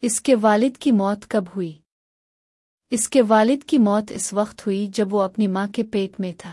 اس کے والد کی موت کب ہوئی؟ اس کے والد کی موت اس وقت ہوئی جب وہ اپنی ماں کے پیٹ میں تھا۔